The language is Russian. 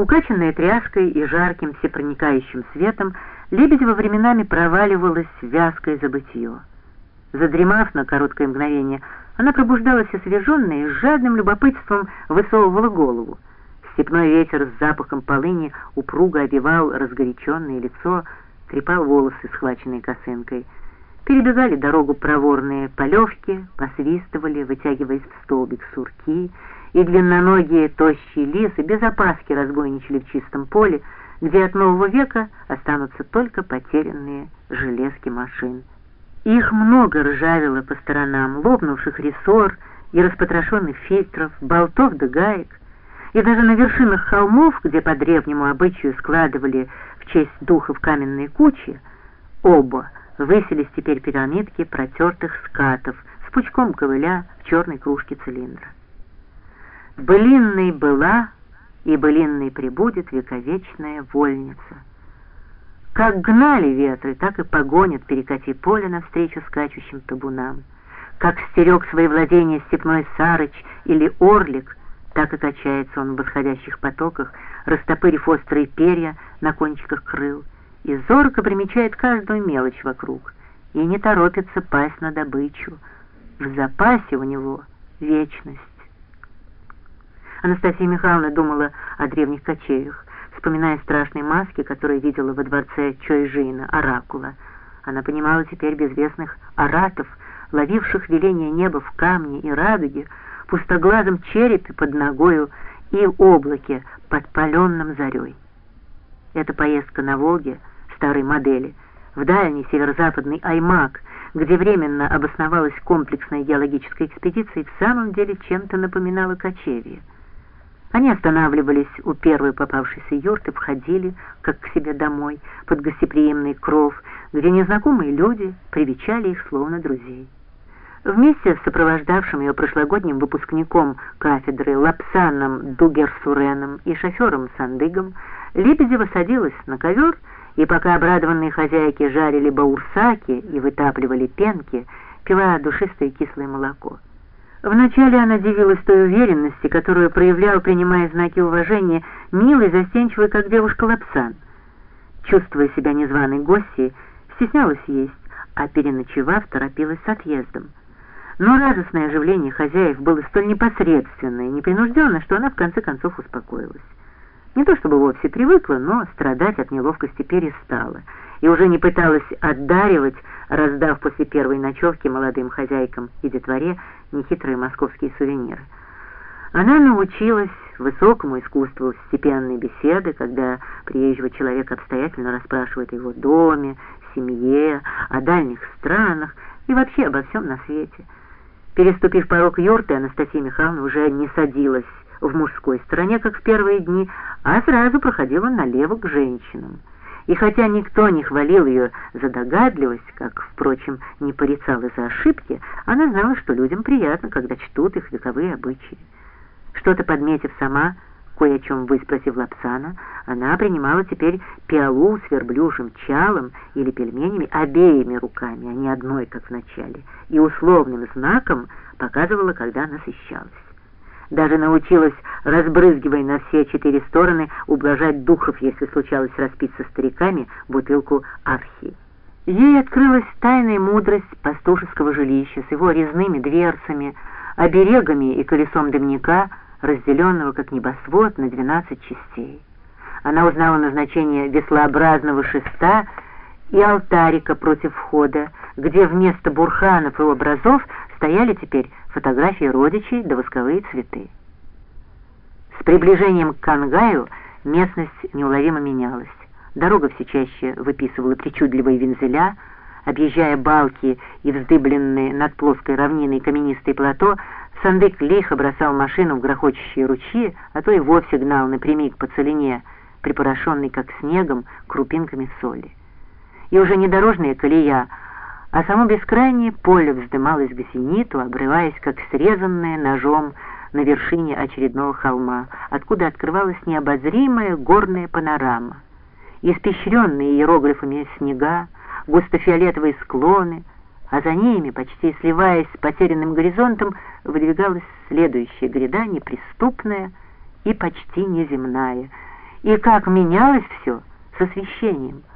Укачанная тряской и жарким всепроникающим светом, Лебедева временами проваливалась в вязкое забытье. Задремав на короткое мгновение, она пробуждалась освеженная и с жадным любопытством высовывала голову. Степной ветер с запахом полыни упруго обивал разгоряченное лицо, трепал волосы, схваченные косынкой. Перебегали дорогу проворные полевки, посвистывали, вытягиваясь в столбик сурки, и длинноногие тощие лисы без опаски разбойничали в чистом поле, где от нового века останутся только потерянные железки машин. Их много ржавело по сторонам, лопнувших рессор и распотрошенных фильтров, болтов да гаек, и даже на вершинах холмов, где по древнему обычаю складывали в честь духов каменные кучи, оба высились теперь пирамидки протертых скатов с пучком ковыля в черной кружке цилиндра. Былинной была и былинной прибудет вековечная вольница. Как гнали ветры, так и погонят перекати поле навстречу скачущим табунам. Как стерег свои владения степной сарыч или орлик, так и качается он в восходящих потоках, растопырив острые перья на кончиках крыл, и зорко примечает каждую мелочь вокруг, и не торопится пасть на добычу. В запасе у него вечность. Анастасия Михайловна думала о древних кочеях, вспоминая страшные маски, которые видела во дворце Чойжина, Оракула. Она понимала теперь безвестных аратов, ловивших веление неба в камне и радуге, пустоглазом черепе под ногою и облаке под паленным зарей. Эта поездка на Волге старой модели, в дальний северо-западный Аймак, где временно обосновалась комплексная геологическая экспедиция, в самом деле чем-то напоминала кочевье. Они останавливались у первой попавшейся юрты, входили, как к себе домой, под гостеприимный кров, где незнакомые люди привечали их словно друзей. Вместе с сопровождавшим ее прошлогодним выпускником кафедры Лапсаном Дугерсуреном и шофером Сандыгом Лебедева садилась на ковер, и пока обрадованные хозяйки жарили баурсаки и вытапливали пенки, пила душистое кислое молоко. Вначале она дивилась той уверенности, которую проявлял, принимая знаки уважения, милый, застенчивый, как девушка Лапсан. Чувствуя себя незваной гостьей, стеснялась есть, а переночевав, торопилась с отъездом. Но радостное оживление хозяев было столь непосредственное и непринужденное, что она в конце концов успокоилась. Не то чтобы вовсе привыкла, но страдать от неловкости перестала и уже не пыталась отдаривать, раздав после первой ночевки молодым хозяйкам и детворе нехитрые московские сувениры. Она научилась высокому искусству степенной беседы, когда приезжего человека обстоятельно расспрашивает о его доме, семье, о дальних странах и вообще обо всем на свете. Переступив порог юрты, Анастасия Михайловна уже не садилась в мужской стороне, как в первые дни, а сразу проходила налево к женщинам. И хотя никто не хвалил ее за догадливость, как, впрочем, не порицал и за ошибки, она знала, что людям приятно, когда чтут их вековые обычаи. Что-то подметив сама, кое о чем выспросив Лапсана, она принимала теперь пиалу с верблюжим чалом или пельменями обеими руками, а не одной, как вначале, и условным знаком показывала, когда насыщалась даже научилась, разбрызгивая на все четыре стороны, ублажать духов, если случалось распить со стариками бутылку архи. Ей открылась тайная мудрость пастушеского жилища с его резными дверцами, оберегами и колесом дымника, разделенного как небосвод на двенадцать частей. Она узнала назначение веслообразного шеста и алтарика против входа, где вместо бурханов и образов стояли теперь фотографии родичей да восковые цветы. С приближением к Кангаю местность неуловимо менялась. Дорога все чаще выписывала причудливые вензеля, объезжая балки и вздыбленные над плоской равниной каменистые плато, Сандык лихо бросал машину в грохочущие ручьи, а то и вовсе гнал напрямик по целине, припорошенный как снегом крупинками соли. И уже не дорожная колея, а само бескрайнее поле вздымалось к зениту, обрываясь, как срезанное ножом на вершине очередного холма, откуда открывалась необозримая горная панорама. Испещренные иероглифами снега, густофиолетовые склоны, а за ними, почти сливаясь с потерянным горизонтом, выдвигалась следующая гряда, неприступная и почти неземная, и как менялось все с освещением.